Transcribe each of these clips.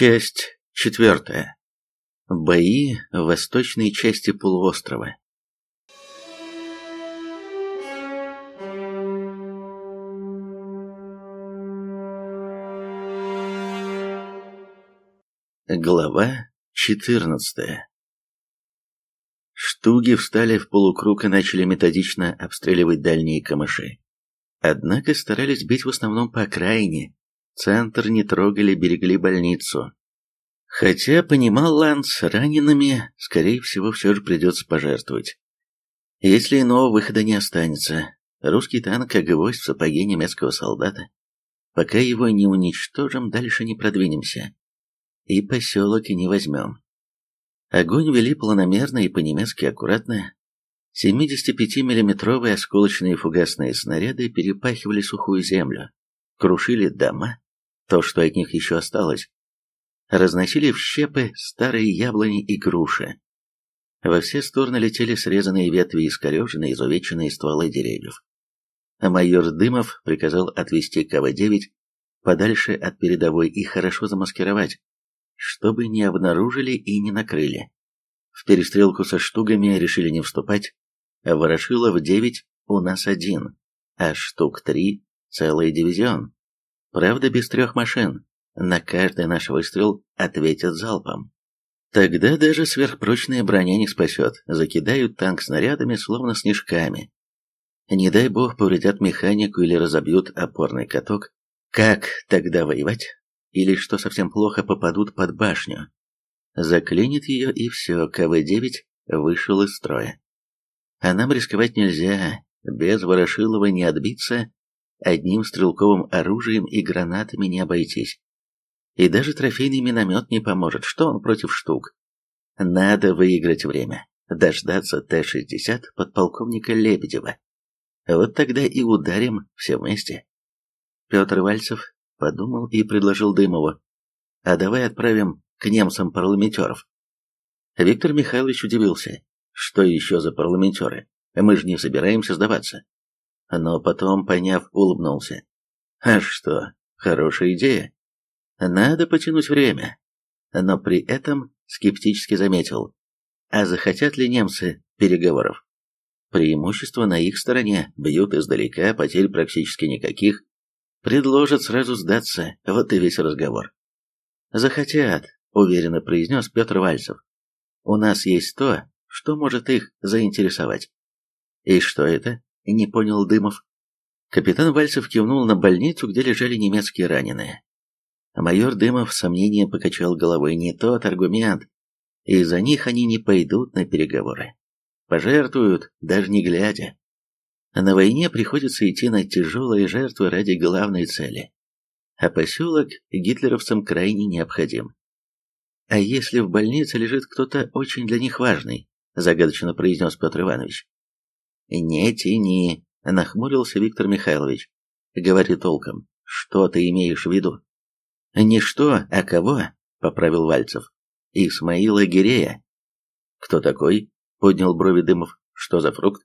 Часть четвертая. Бои в восточной части полуострова. Глава четырнадцатая. Штуги встали в полукруг и начали методично обстреливать дальние камыши. Однако старались бить в основном по окраине, Центр не трогали, берегли больницу. Хотя, понимал Ланс, ранеными, скорее всего, все же придется пожертвовать. Если иного выхода не останется, русский танк, как гвоздь в сапоге немецкого солдата. Пока его не уничтожим, дальше не продвинемся. И поселок не возьмем. Огонь вели планомерно и по-немецки аккуратно. 75-миллиметровые осколочные фугасные снаряды перепахивали сухую землю, крушили дома, то, что от них еще осталось, разносили в щепы старые яблони и груши. Во все стороны летели срезанные ветви и искореженные, изувеченные стволы деревьев. Майор Дымов приказал отвести КВ-9 подальше от передовой и хорошо замаскировать, чтобы не обнаружили и не накрыли. В перестрелку со штугами решили не вступать, а Ворошилов-9 у нас один, а штук три целый дивизион. Правда, без трех машин. На каждый наш выстрел ответят залпом. Тогда даже сверхпрочная броня не спасет, закидают танк снарядами, словно снежками. Не дай бог повредят механику или разобьют опорный каток. Как тогда воевать? Или, что совсем плохо, попадут под башню? Заклинит ее и все, КВ-9 вышел из строя. А нам рисковать нельзя, без Ворошилова не отбиться, Одним стрелковым оружием и гранатами не обойтись. И даже трофейный миномет не поможет, что он против штук. Надо выиграть время, дождаться Т-60 подполковника Лебедева. Вот тогда и ударим все вместе. Петр Вальцев подумал и предложил Дымову. А давай отправим к немцам парламентеров. Виктор Михайлович удивился. Что еще за парламентеры? Мы же не собираемся сдаваться но потом, поняв, улыбнулся. А что, хорошая идея. Надо потянуть время. Но при этом скептически заметил. А захотят ли немцы переговоров? Преимущество на их стороне, бьют издалека, потерь практически никаких. Предложат сразу сдаться, вот и весь разговор. «Захотят», — уверенно произнес Петр Вальцев. «У нас есть то, что может их заинтересовать». «И что это?» Не понял Дымов. Капитан Вальцев кивнул на больницу, где лежали немецкие раненые. Майор Дымов с сомнением покачал головой. Не тот аргумент. Из-за них они не пойдут на переговоры. Пожертвуют, даже не глядя. На войне приходится идти на тяжелые жертвы ради главной цели. А поселок гитлеровцам крайне необходим. «А если в больнице лежит кто-то очень для них важный?» загадочно произнес Петр Иванович. «Не тяни», — нахмурился Виктор Михайлович. «Говори толком, что ты имеешь в виду?» «Не что, а кого?» — поправил Вальцев. «Исмаила Гирея». «Кто такой?» — поднял брови Дымов. «Что за фрукт?»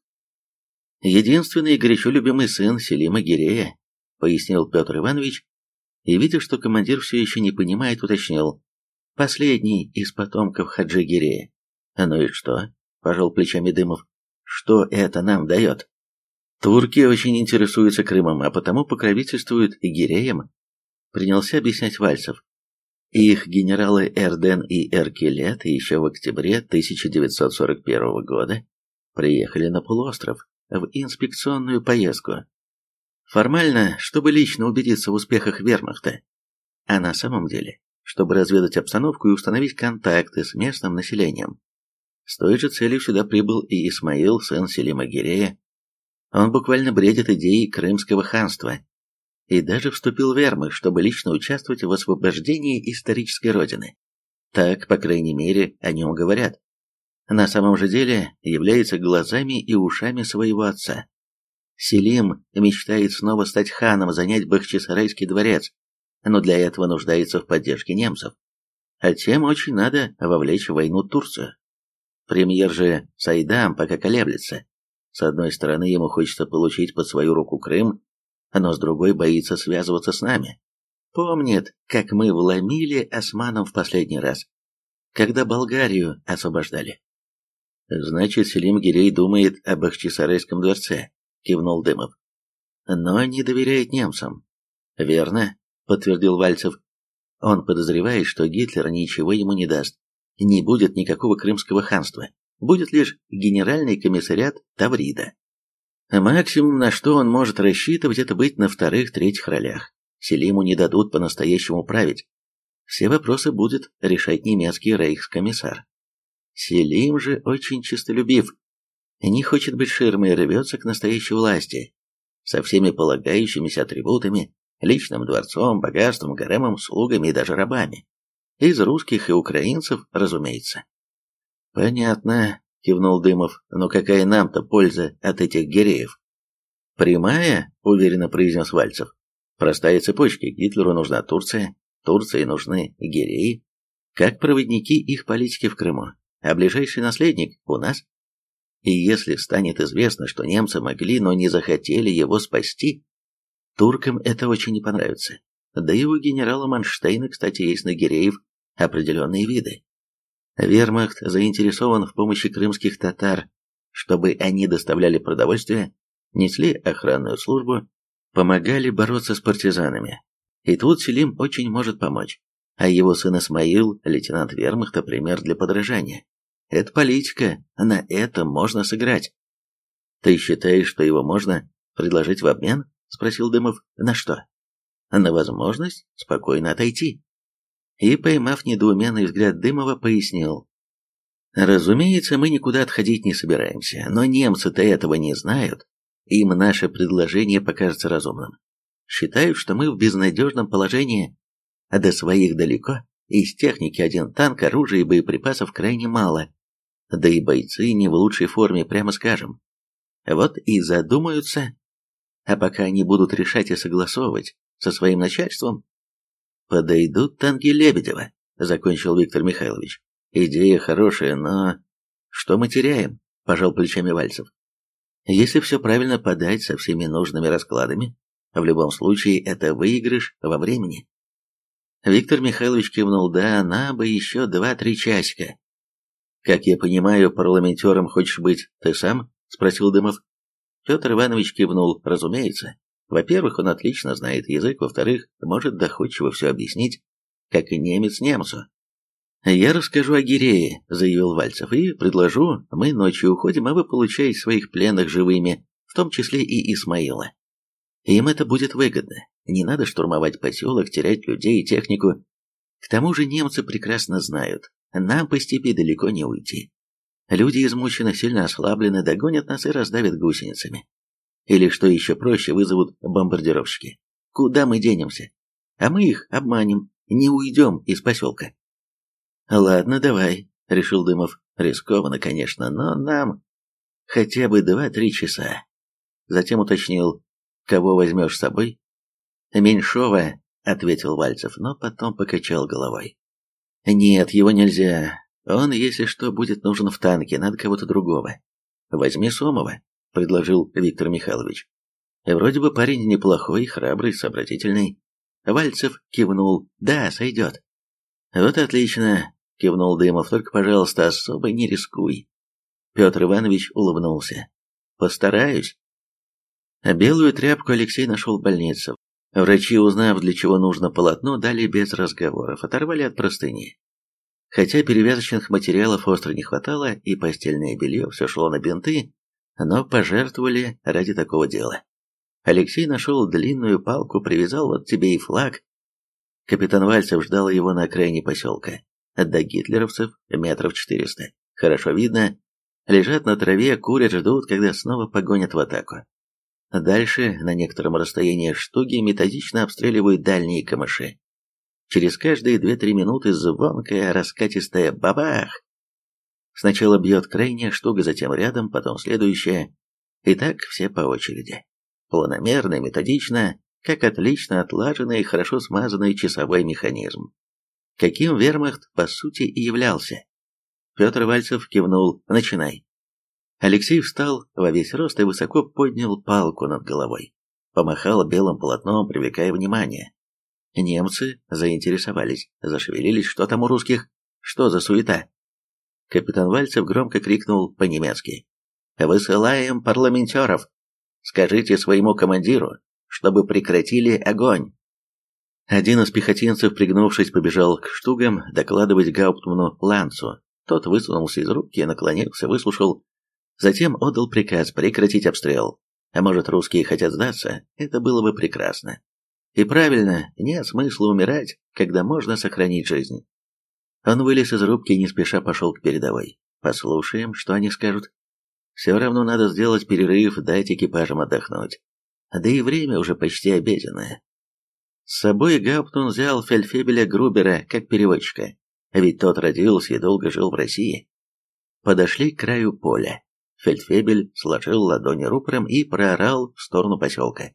«Единственный горячо любимый сын Селима Гирея», — пояснил Петр Иванович, и, видя, что командир все еще не понимает, уточнил. «Последний из потомков Хаджи Гирея». «Ну и что?» — пожал плечами Дымов. Что это нам дает? Турки очень интересуются Крымом, а потому покровительствуют Гиреям. Принялся объяснять Вальцев. Их генералы Эрден и Эркелет еще в октябре 1941 года приехали на полуостров в инспекционную поездку. Формально, чтобы лично убедиться в успехах вермахта, а на самом деле, чтобы разведать обстановку и установить контакты с местным населением. С той же целью сюда прибыл и Исмаил, сын Селима Гирея. Он буквально бредит идеей крымского ханства и даже вступил в вермы, чтобы лично участвовать в освобождении исторической родины. Так, по крайней мере, о нем говорят. На самом же деле является глазами и ушами своего отца. Селим мечтает снова стать ханом, занять Бахчисарайский дворец, но для этого нуждается в поддержке немцев. А тем очень надо вовлечь в войну Турцию. Премьер же Сайдам пока колеблется. С одной стороны, ему хочется получить под свою руку Крым, но с другой боится связываться с нами. помнит, как мы вломили османам в последний раз, когда Болгарию освобождали. Значит, Селим Гирей думает об Ахчисарайском дворце, кивнул Дымов. Но не доверяет немцам. Верно, подтвердил Вальцев. Он подозревает, что Гитлер ничего ему не даст. Не будет никакого крымского ханства. Будет лишь генеральный комиссариат Таврида. Максимум, на что он может рассчитывать, это быть на вторых-третьих ролях. Селиму не дадут по-настоящему править. Все вопросы будет решать немецкий рейхскомиссар. Селим же очень честолюбив. Не хочет быть ширмой и рвется к настоящей власти. Со всеми полагающимися атрибутами, личным дворцом, богатством, гаремом, слугами и даже рабами. Из русских и украинцев, разумеется. Понятно, кивнул Дымов. Но какая нам-то польза от этих гиреев? Прямая, уверенно произнес Вальцев. Простая цепочка. Гитлеру нужна Турция, Турции нужны гиреи, как проводники их политики в Крыму, а ближайший наследник у нас. И если станет известно, что немцы могли, но не захотели его спасти, туркам это очень не понравится. Да и у генерала Манштейна, кстати, есть на гиреев определенные виды. Вермахт заинтересован в помощи крымских татар, чтобы они доставляли продовольствие, несли охранную службу, помогали бороться с партизанами. И тут Селим очень может помочь. А его сын Исмаил, лейтенант вермахта, пример для подражания. Это политика, на этом можно сыграть. Ты считаешь, что его можно предложить в обмен? Спросил Дымов. На что? На возможность спокойно отойти и, поймав недоуменный взгляд Дымова, пояснил. «Разумеется, мы никуда отходить не собираемся, но немцы-то этого не знают. Им наше предложение покажется разумным. Считают, что мы в безнадежном положении, а до своих далеко, из техники один танк, оружия и боеприпасов крайне мало, да и бойцы не в лучшей форме, прямо скажем. Вот и задумаются, а пока они будут решать и согласовывать со своим начальством, «Подойдут танки Лебедева», — закончил Виктор Михайлович. «Идея хорошая, но...» «Что мы теряем?» — пожал плечами Вальцев. «Если все правильно подать со всеми нужными раскладами, в любом случае это выигрыш во времени». Виктор Михайлович кивнул, да, нам бы еще два-три часика. «Как я понимаю, парламентером хочешь быть ты сам?» — спросил Дымов. Петр Иванович кивнул, разумеется. Во-первых, он отлично знает язык, во-вторых, может доходчиво все объяснить, как и немец немцу. «Я расскажу о Гирее», — заявил Вальцев, — «и предложу, мы ночью уходим, а вы получаете своих пленных живыми, в том числе и Исмаила. Им это будет выгодно. Не надо штурмовать поселок, терять людей и технику. К тому же немцы прекрасно знают, нам по степи далеко не уйти. Люди измучены, сильно ослаблены, догонят нас и раздавят гусеницами. Или, что еще проще, вызовут бомбардировщики. Куда мы денемся? А мы их обманем, не уйдем из поселка. Ладно, давай, решил Дымов. Рискованно, конечно, но нам хотя бы два-три часа. Затем уточнил, кого возьмешь с собой? Меньшова, ответил Вальцев, но потом покачал головой. Нет, его нельзя. Он, если что, будет нужен в танке, надо кого-то другого. Возьми Сомова предложил Виктор Михайлович. Вроде бы парень неплохой, храбрый, сообразительный. Вальцев кивнул. Да, сойдет. Вот отлично, кивнул Дымов, только, пожалуйста, особо не рискуй. Петр Иванович улыбнулся. Постараюсь. Белую тряпку Алексей нашел в больнице. Врачи, узнав, для чего нужно полотно, дали без разговоров, оторвали от простыни. Хотя перевязочных материалов остро не хватало, и постельное белье все шло на бинты, но пожертвовали ради такого дела. Алексей нашел длинную палку, привязал вот тебе и флаг. Капитан Вальцев ждал его на окраине поселка. До гитлеровцев метров четыреста. Хорошо видно. Лежат на траве, курят, ждут, когда снова погонят в атаку. Дальше, на некотором расстоянии штуги, методично обстреливают дальние камыши. Через каждые две-три минуты звонкая раскатистая бабах Сначала бьет крайняя штука, затем рядом, потом следующая. И так все по очереди. Планомерно, методично, как отлично отлаженный и хорошо смазанный часовой механизм. Каким вермахт, по сути, и являлся. Петр Вальцев кивнул «Начинай». Алексей встал во весь рост и высоко поднял палку над головой. Помахал белым полотном, привлекая внимание. Немцы заинтересовались, зашевелились, что там у русских, что за суета. Капитан Вальцев громко крикнул по-немецки. «Высылаем парламентеров! Скажите своему командиру, чтобы прекратили огонь!» Один из пехотинцев, пригнувшись, побежал к штугам докладывать Гауптману Ланцу. Тот высунулся из рубки, наклонился, выслушал. Затем отдал приказ прекратить обстрел. А может, русские хотят сдаться? Это было бы прекрасно. И правильно, нет смысла умирать, когда можно сохранить жизнь. Он вылез из рубки и не спеша пошел к передовой. Послушаем, что они скажут. Все равно надо сделать перерыв, дать экипажам отдохнуть. Да и время уже почти обеденное. С собой Гауптман взял фельдфебеля Грубера как переводчика, ведь тот родился и долго жил в России. Подошли к краю поля. Фельдфебель сложил ладони рупором и проорал в сторону поселка.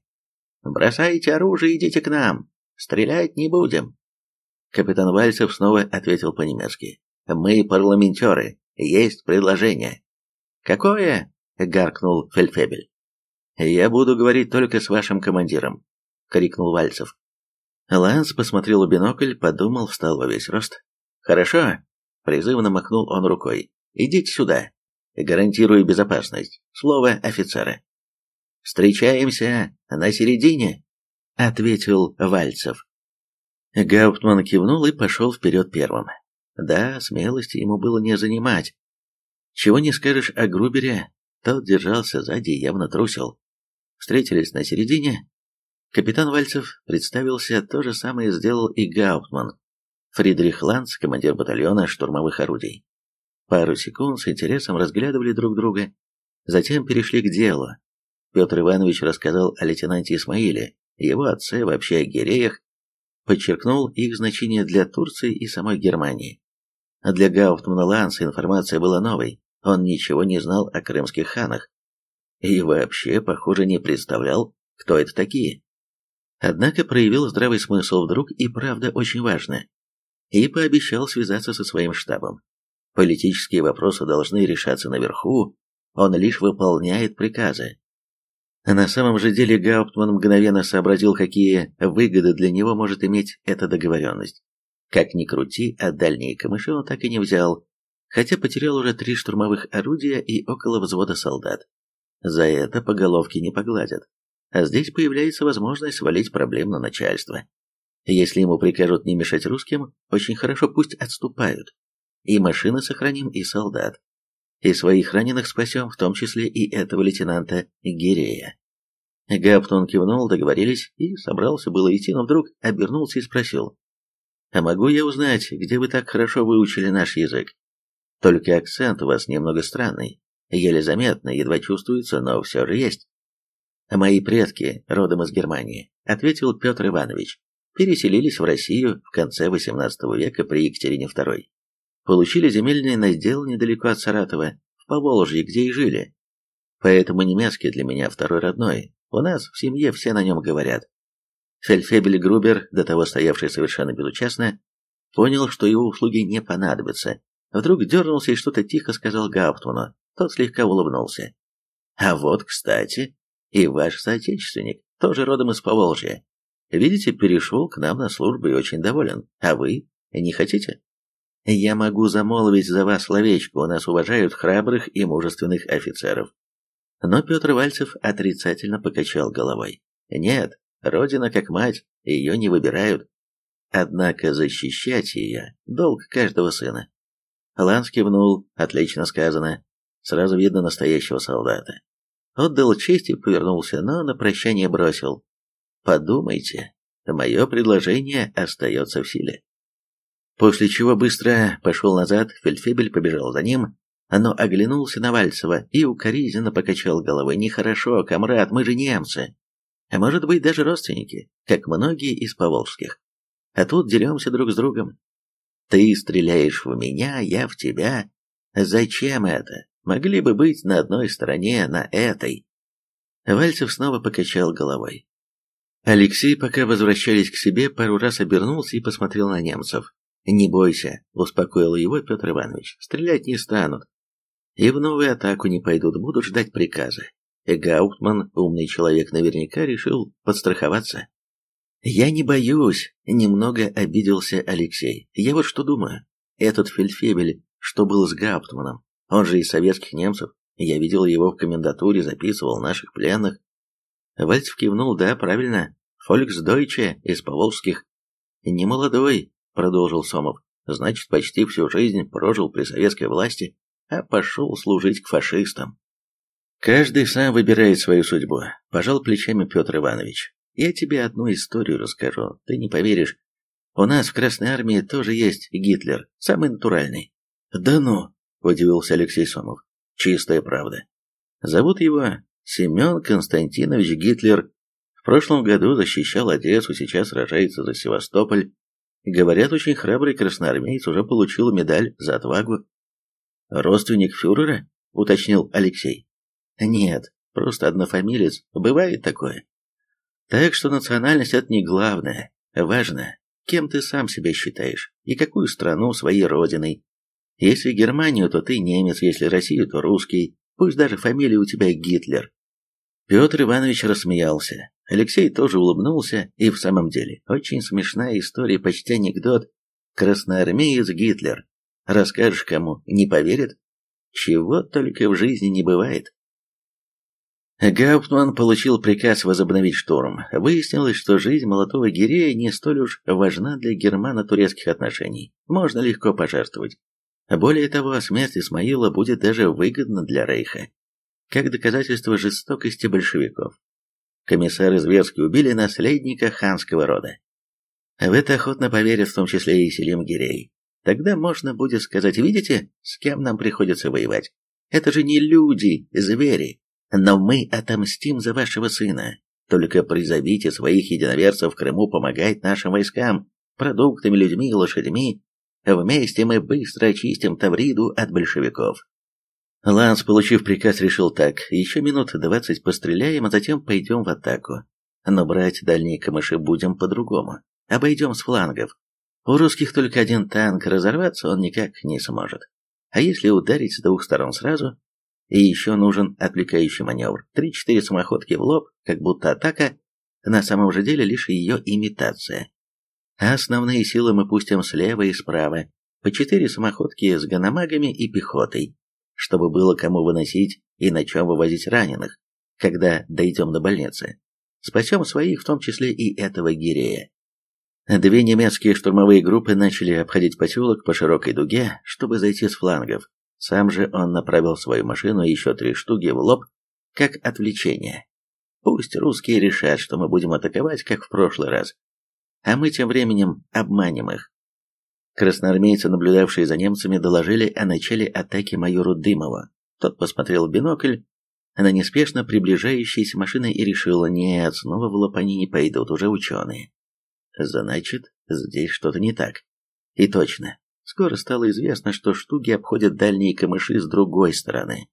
«Бросайте оружие, идите к нам! Стрелять не будем!» Капитан Вальцев снова ответил по-немецки. «Мы парламентеры. Есть предложение». «Какое?» — гаркнул Фельдфебель. «Я буду говорить только с вашим командиром», — крикнул Вальцев. Ланс посмотрел в бинокль, подумал, встал во весь рост. «Хорошо», — призывно махнул он рукой. «Идите сюда. Гарантирую безопасность. Слово офицера». «Встречаемся на середине», — ответил Вальцев. Гауптман кивнул и пошел вперед первым. Да, смелости ему было не занимать. Чего не скажешь о Грубере, тот держался сзади и явно трусил. Встретились на середине. Капитан Вальцев представился, то же самое сделал и Гауптман. Фридрих Ланц, командир батальона штурмовых орудий. Пару секунд с интересом разглядывали друг друга, затем перешли к делу. Петр Иванович рассказал о лейтенанте Исмаиле, его отце, вообще о гиреях, подчеркнул их значение для Турции и самой Германии. А для Гауптмана Ланса информация была новой, он ничего не знал о крымских ханах. И вообще, похоже, не представлял, кто это такие. Однако проявил здравый смысл вдруг и правда очень важно. И пообещал связаться со своим штабом. Политические вопросы должны решаться наверху, он лишь выполняет приказы. На самом же деле Гауптман мгновенно сообразил, какие выгоды для него может иметь эта договоренность. Как ни крути, а дальние камыши он так и не взял, хотя потерял уже три штурмовых орудия и около взвода солдат. За это по головке не погладят. А здесь появляется возможность свалить проблем на начальство. Если ему прикажут не мешать русским, очень хорошо пусть отступают. И машины сохраним, и солдат и своих раненых спасем, в том числе и этого лейтенанта Гирея. Гаптон кивнул, договорились, и собрался было идти, но вдруг обернулся и спросил. «А могу я узнать, где вы так хорошо выучили наш язык? Только акцент у вас немного странный, еле заметно, едва чувствуется, но все же есть». «Мои предки, родом из Германии», — ответил Петр Иванович, переселились в Россию в конце XVIII века при Екатерине II получили земельный надел недалеко от Саратова, в Поволжье, где и жили. Поэтому немецкий для меня второй родной. У нас в семье все на нем говорят. Фельдфебель Грубер, до того стоявший совершенно безучастно, понял, что его услуги не понадобятся. Вдруг дернулся и что-то тихо сказал Гауптману. Тот слегка улыбнулся. «А вот, кстати, и ваш соотечественник, тоже родом из Поволжья. Видите, перешел к нам на службу и очень доволен. А вы не хотите?» Я могу замолвить за вас словечко, у нас уважают храбрых и мужественных офицеров. Но Петр Вальцев отрицательно покачал головой. Нет, родина как мать, ее не выбирают. Однако защищать ее – долг каждого сына. Ланс кивнул, отлично сказано. Сразу видно настоящего солдата. Отдал честь и повернулся, но на прощание бросил. Подумайте, мое предложение остается в силе. После чего быстро пошел назад, Фельдфебель побежал за ним, но оглянулся на Вальцева и укоризненно покачал головой. «Нехорошо, комрад, мы же немцы. А может быть, даже родственники, как многие из поволжских. А тут деремся друг с другом. Ты стреляешь в меня, я в тебя. Зачем это? Могли бы быть на одной стороне, на этой». Вальцев снова покачал головой. Алексей, пока возвращались к себе, пару раз обернулся и посмотрел на немцев. «Не бойся», — успокоил его Петр Иванович, — «стрелять не станут. И в новую атаку не пойдут, будут ждать приказа». Гауптман, умный человек, наверняка решил подстраховаться. «Я не боюсь», — немного обиделся Алексей. «Я вот что думаю. Этот фельдфебель, что был с Гауптманом, он же из советских немцев, я видел его в комендатуре, записывал наших пленных». Вальцев кивнул, да, правильно, фольксдойче из поволжских. «Не молодой», — продолжил Сомов, — «значит, почти всю жизнь прожил при советской власти, а пошел служить к фашистам». «Каждый сам выбирает свою судьбу», – пожал плечами Петр Иванович. Я тебе одну историю расскажу, ты не поверишь. У нас в Красной Армии тоже есть Гитлер, самый натуральный. Да ну, удивился Алексей Сомов. Чистая правда. Зовут его Семен Константинович Гитлер. В прошлом году защищал Одессу, сейчас сражается за Севастополь. Говорят, очень храбрый красноармеец уже получил медаль за отвагу. Родственник фюрера? уточнил Алексей. Нет, просто однофамилец. Бывает такое. Так что национальность это не главное. Важно, кем ты сам себя считаешь и какую страну своей родиной. Если Германию, то ты немец, если Россию, то русский. Пусть даже фамилия у тебя Гитлер. Петр Иванович рассмеялся. Алексей тоже улыбнулся, и в самом деле, очень смешная история, почти анекдот. Красноармеец Гитлер. Расскажешь кому, не поверит? Чего только в жизни не бывает. Гауптман получил приказ возобновить штурм. Выяснилось, что жизнь молодого Гирея не столь уж важна для германо-турецких отношений. Можно легко пожертвовать. Более того, смерть Исмаила будет даже выгодна для Рейха, как доказательство жестокости большевиков. Комиссары зверски убили наследника ханского рода. В это охотно поверит в том числе и Селим Гирей. Тогда можно будет сказать, видите, с кем нам приходится воевать? Это же не люди, звери. Но мы отомстим за вашего сына. Только призовите своих единоверцев в Крыму помогать нашим войскам, продуктами, людьми лошадьми. Вместе мы быстро очистим Тавриду от большевиков. Ланс, получив приказ, решил так. Еще минут двадцать постреляем, а затем пойдем в атаку. Но брать дальние камыши будем по-другому. Обойдем с флангов. У русских только один танк, разорваться он никак не сможет. А если ударить с двух сторон сразу, и еще нужен отвлекающий маневр. Три-четыре самоходки в лоб, как будто атака, на самом же деле лишь ее имитация. А основные силы мы пустим слева и справа, по четыре самоходки с ганамагами и пехотой, чтобы было кому выносить и на чем вывозить раненых, когда дойдем до больницы. Спасем своих, в том числе и этого Гирея. Две немецкие штурмовые группы начали обходить поселок по широкой дуге, чтобы зайти с флангов. Сам же он направил свою машину еще три штуки в лоб, как отвлечение. Пусть русские решат, что мы будем атаковать, как в прошлый раз. А мы тем временем обманем их. Красноармейцы, наблюдавшие за немцами, доложили о начале атаки майору Дымову. Тот посмотрел в бинокль на неспешно приближающиеся машины и решил, нет, снова в лоб они не пойдут, уже ученые. Значит, здесь что-то не так. И точно, Скоро стало известно, что штуки обходят дальние камыши с другой стороны.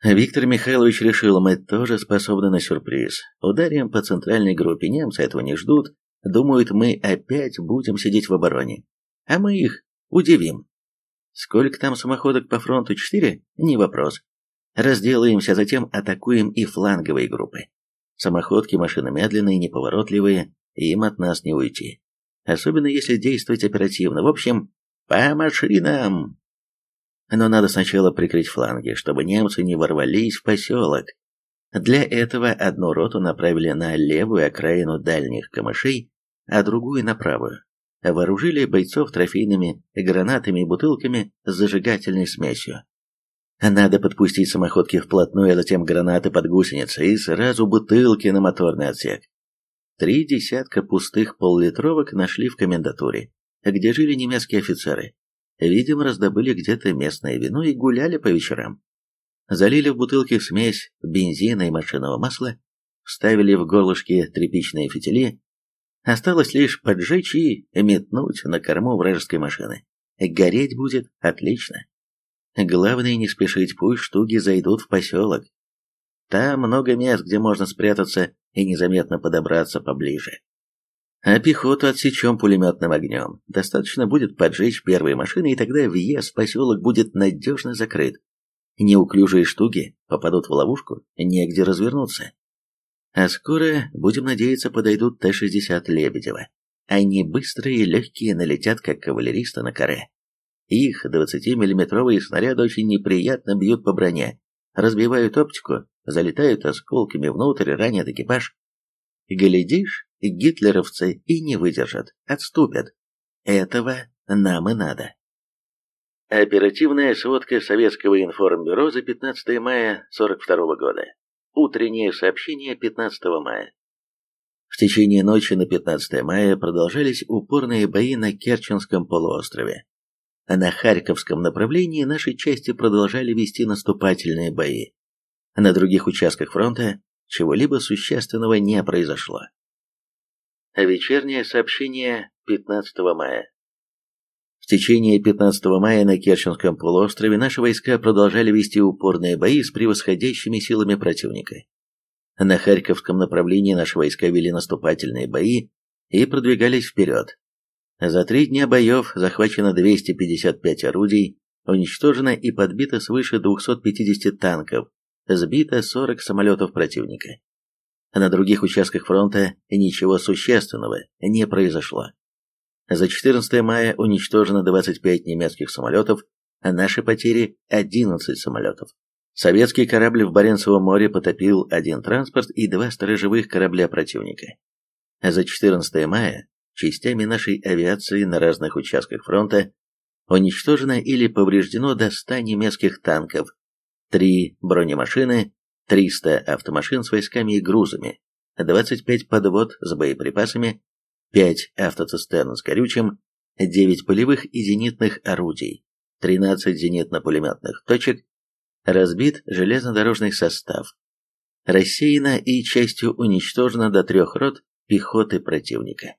Виктор Михайлович решил, мы тоже способны на сюрприз. Ударим по центральной группе, немцы этого не ждут, думают, мы опять будем сидеть в обороне. А мы их удивим. Сколько там самоходок по фронту? Четыре? Не вопрос. Разделаемся, затем атакуем и фланговые группы. Самоходки машины медленные, неповоротливые, им от нас не уйти. Особенно если действовать оперативно. В общем, по машинам! Но надо сначала прикрыть фланги, чтобы немцы не ворвались в поселок. Для этого одну роту направили на левую окраину дальних камышей, а другую на правую. Вооружили бойцов трофейными гранатами и бутылками с зажигательной смесью. Надо подпустить самоходки вплотную, а затем гранаты под гусеницы и сразу бутылки на моторный отсек. Три десятка пустых поллитровок нашли в комендатуре где жили немецкие офицеры. Видимо, раздобыли где-то местное вино и гуляли по вечерам. Залили в бутылки смесь бензина и машинного масла, вставили в горлышки тряпичные фитили. Осталось лишь поджечь и метнуть на корму вражеской машины. Гореть будет отлично. Главное не спешить, пусть штуки зайдут в поселок. Там много мест, где можно спрятаться и незаметно подобраться поближе. А пехоту отсечем пулеметным огнем. Достаточно будет поджечь первые машины, и тогда въезд в поселок будет надежно закрыт. Неуклюжие штуки попадут в ловушку, негде развернуться. А скоро, будем надеяться, подойдут Т-60 Лебедева. Они быстрые и легкие, налетят, как кавалеристы на коре. Их 20-миллиметровые снаряды очень неприятно бьют по броне, разбивают оптику, залетают осколками внутрь, ранят экипаж. Глядишь, гитлеровцы и не выдержат, отступят. Этого нам и надо. Оперативная сводка Советского информбюро за 15 мая 42 года. Утреннее сообщение 15 мая. В течение ночи на 15 мая продолжались упорные бои на Керченском полуострове. А на Харьковском направлении наши части продолжали вести наступательные бои. На других участках фронта чего-либо существенного не произошло. Вечернее сообщение 15 мая. В течение 15 мая на Керченском полуострове наши войска продолжали вести упорные бои с превосходящими силами противника. На Харьковском направлении наши войска вели наступательные бои и продвигались вперед. За три дня боев захвачено 255 орудий, уничтожено и подбито свыше 250 танков, сбито 40 самолетов противника. На других участках фронта ничего существенного не произошло. За 14 мая уничтожено 25 немецких самолетов, а наши потери – 11 самолетов. Советский корабль в Баренцевом море потопил один транспорт и два сторожевых корабля противника. За 14 мая частями нашей авиации на разных участках фронта уничтожено или повреждено до 100 немецких танков, 3 бронемашины, 300 автомашин с войсками и грузами, 25 подвод с боеприпасами, 5 автоцистерн с горючим, 9 полевых и зенитных орудий, 13 зенитно-пулеметных точек, разбит железнодорожный состав, рассеяно и частью уничтожено до трех рот пехоты противника.